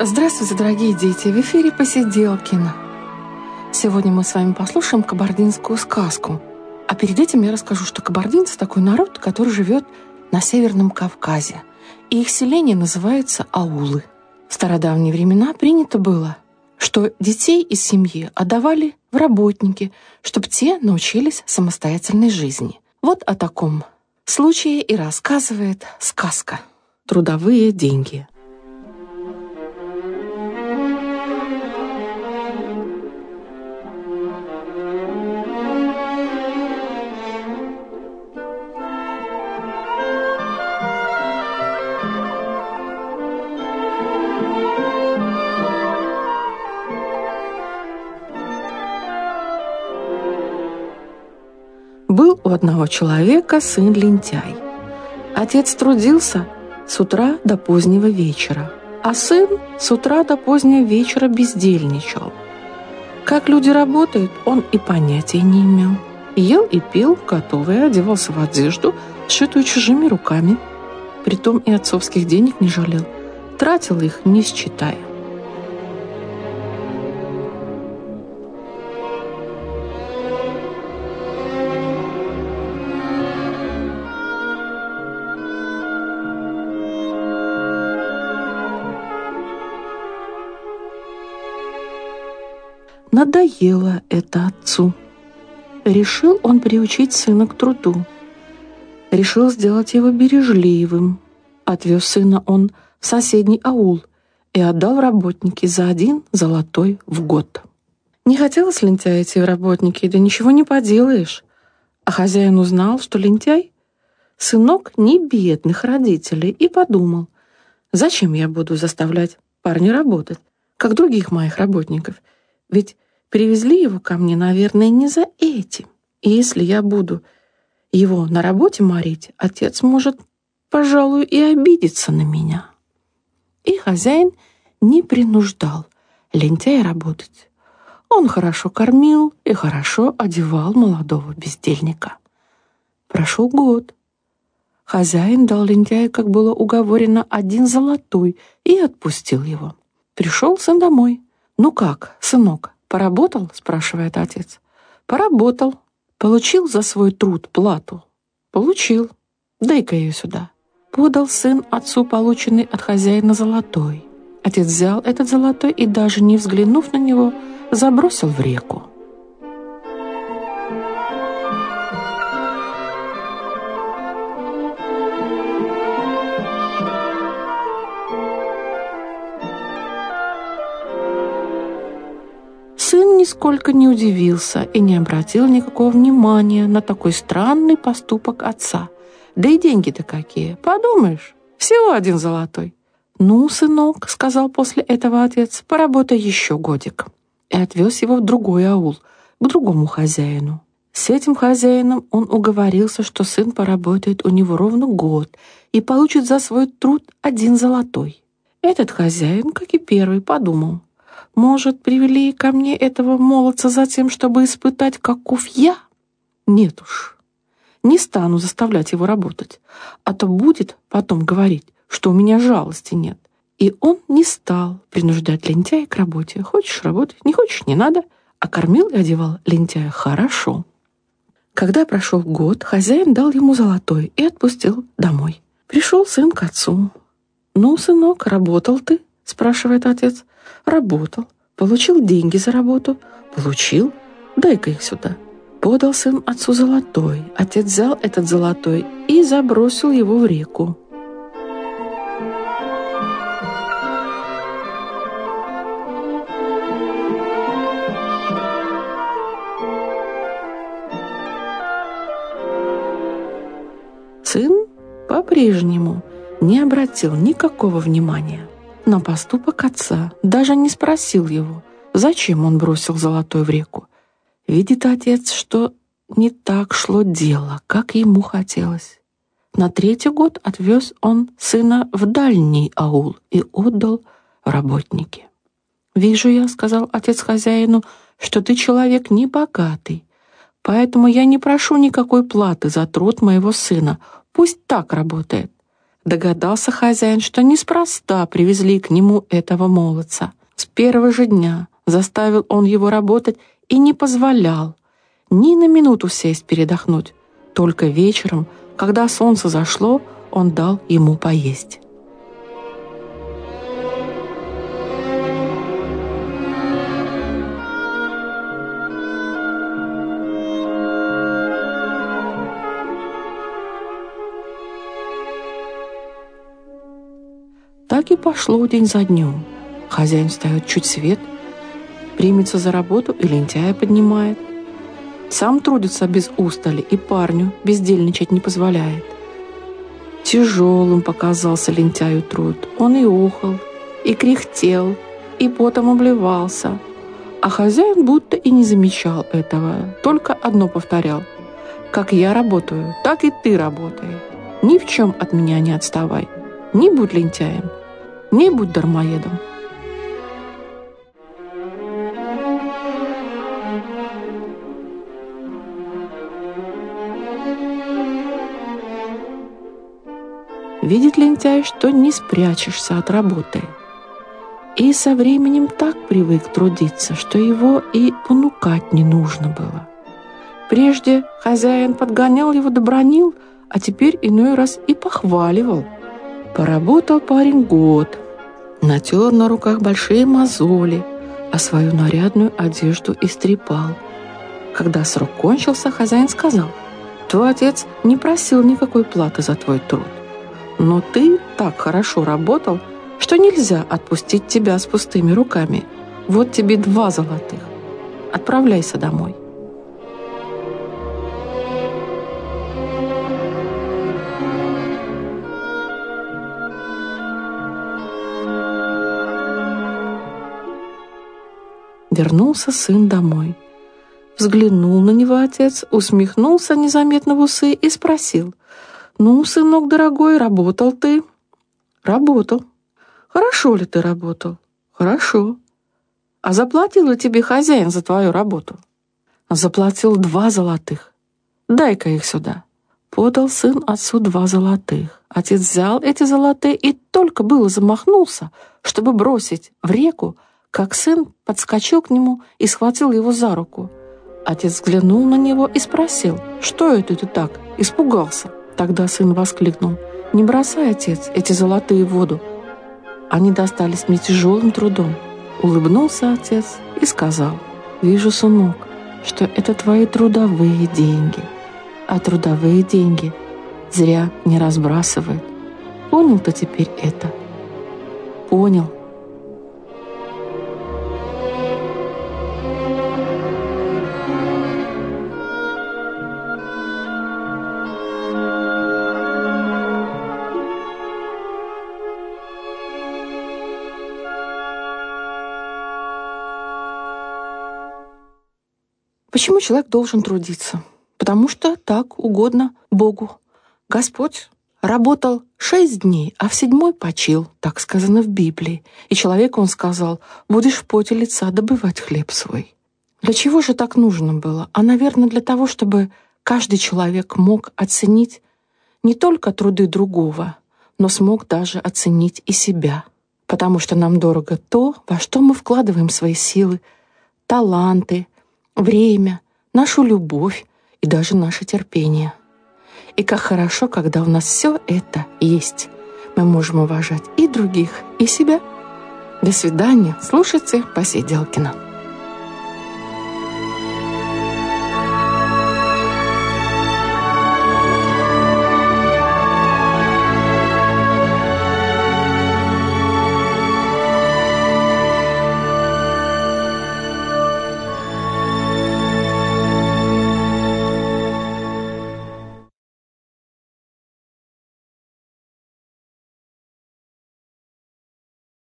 Здравствуйте, дорогие дети! В эфире Посиделкина. Сегодня мы с вами послушаем кабардинскую сказку. А перед этим я расскажу, что кабардинцы – такой народ, который живет на Северном Кавказе. И их селение называется аулы. В стародавние времена принято было, что детей из семьи отдавали в работники, чтобы те научились самостоятельной жизни. Вот о таком случае и рассказывает сказка «Трудовые деньги». Был у одного человека сын лентяй. Отец трудился с утра до позднего вечера, а сын с утра до позднего вечера бездельничал. Как люди работают, он и понятия не имел. Ел и пил, готовый, одевался в одежду, сшитую чужими руками. Притом и отцовских денег не жалел, тратил их, не считая. Надоело это отцу. Решил он приучить сына к труду. Решил сделать его бережливым. Отвез сына он в соседний аул и отдал работники за один золотой в год. Не хотелось лентяя идти в работники, да ничего не поделаешь. А хозяин узнал, что лентяй — сынок не бедных родителей, и подумал, зачем я буду заставлять парня работать, как других моих работников — ведь привезли его ко мне, наверное, не за этим. И если я буду его на работе морить, отец может, пожалуй, и обидеться на меня. И хозяин не принуждал лентяя работать. Он хорошо кормил и хорошо одевал молодого бездельника. Прошел год. Хозяин дал лентяю, как было уговорено, один золотой и отпустил его. Пришел сын домой. «Ну как, сынок, поработал?» — спрашивает отец. «Поработал. Получил за свой труд плату?» «Получил. Дай-ка ее сюда». Подал сын отцу полученный от хозяина золотой. Отец взял этот золотой и, даже не взглянув на него, забросил в реку. Нисколько не удивился и не обратил никакого внимания на такой странный поступок отца. Да и деньги-то какие, подумаешь, всего один золотой. «Ну, сынок», — сказал после этого отец, — «поработай еще годик». И отвез его в другой аул, к другому хозяину. С этим хозяином он уговорился, что сын поработает у него ровно год и получит за свой труд один золотой. Этот хозяин, как и первый, подумал, может, привели ко мне этого молодца за тем, чтобы испытать, каков я? Нет уж, не стану заставлять его работать, а то будет потом говорить, что у меня жалости нет. И он не стал принуждать лентяя к работе. Хочешь работать, не хочешь, не надо. А кормил и одевал лентяя хорошо. Когда прошел год, хозяин дал ему золотой и отпустил домой. Пришел сын к отцу. «Ну, сынок, работал ты?» — спрашивает отец. Работал. Получил деньги за работу. Получил. Дай-ка их сюда. Подал сын отцу золотой. Отец взял этот золотой и забросил его в реку. Сын по-прежнему не обратил никакого внимания на поступок отца, даже не спросил его, зачем он бросил золотой в реку. Видит отец, что не так шло дело, как ему хотелось. На третий год отвез он сына в дальний аул и отдал работники. «Вижу я», — сказал отец хозяину, — «что ты человек небогатый, поэтому я не прошу никакой платы за труд моего сына, пусть так работает. Догадался хозяин, что неспроста привезли к нему этого молодца. С первого же дня заставил он его работать и не позволял ни на минуту сесть передохнуть. Только вечером, когда солнце зашло, он дал ему поесть. Пошло день за днем. Хозяин встает чуть свет, примется за работу и лентяя поднимает. Сам трудится без устали и парню бездельничать не позволяет. Тяжелым показался лентяю труд. Он и охал, и кряхтел, и потом обливался. А хозяин будто и не замечал этого, только одно повторял. «Как я работаю, так и ты работай. Ни в чем от меня не отставай. Не будь лентяем, не будь дармоедом». Видит лентяй, что не спрячешься от работы. И со временем так привык трудиться, что его и понукать не нужно было. Прежде хозяин подгонял его, добронил, а теперь иной раз и похваливал. Поработал парень год, натер на руках большие мозоли, а свою нарядную одежду истрепал. Когда срок кончился, хозяин сказал, «Твой отец не просил никакой платы за твой труд. Но ты так хорошо работал, что нельзя отпустить тебя с пустыми руками. Вот тебе два золотых. Отправляйся домой. Вернулся сын домой. Взглянул на него отец, усмехнулся незаметно в усы и спросил — «Ну, сынок дорогой, работал ты?» «Работал». «Хорошо ли ты работал?» «Хорошо». «А заплатил ли тебе хозяин за твою работу?» «Заплатил два золотых. Дай-ка их сюда». Подал сын отцу два золотых. Отец взял эти золотые и только было замахнулся, чтобы бросить в реку, как сын подскочил к нему и схватил его за руку. Отец взглянул на него и спросил, что это ты так испугался? Тогда сын воскликнул. «Не бросай, отец, эти золотые в воду. Они достались мне тяжелым трудом». Улыбнулся отец и сказал. «Вижу, сынок, что это твои трудовые деньги. А трудовые деньги зря не разбрасывают. Понял ты теперь это?» «Понял», Почему человек должен трудиться? Потому что так угодно Богу. Господь работал шесть дней, а в седьмой почил, так сказано в Библии. И человеку он сказал, будешь в поте лица добывать хлеб свой. Для чего же так нужно было? А, наверное, для того, чтобы каждый человек мог оценить не только труды другого, но смог даже оценить и себя. Потому что нам дорого то, во что мы вкладываем свои силы, таланты, время, нашу любовь и даже наше терпение. И как хорошо, когда у нас все это есть. Мы можем уважать и других, и себя. До свидания. Слушайте Посиделкина.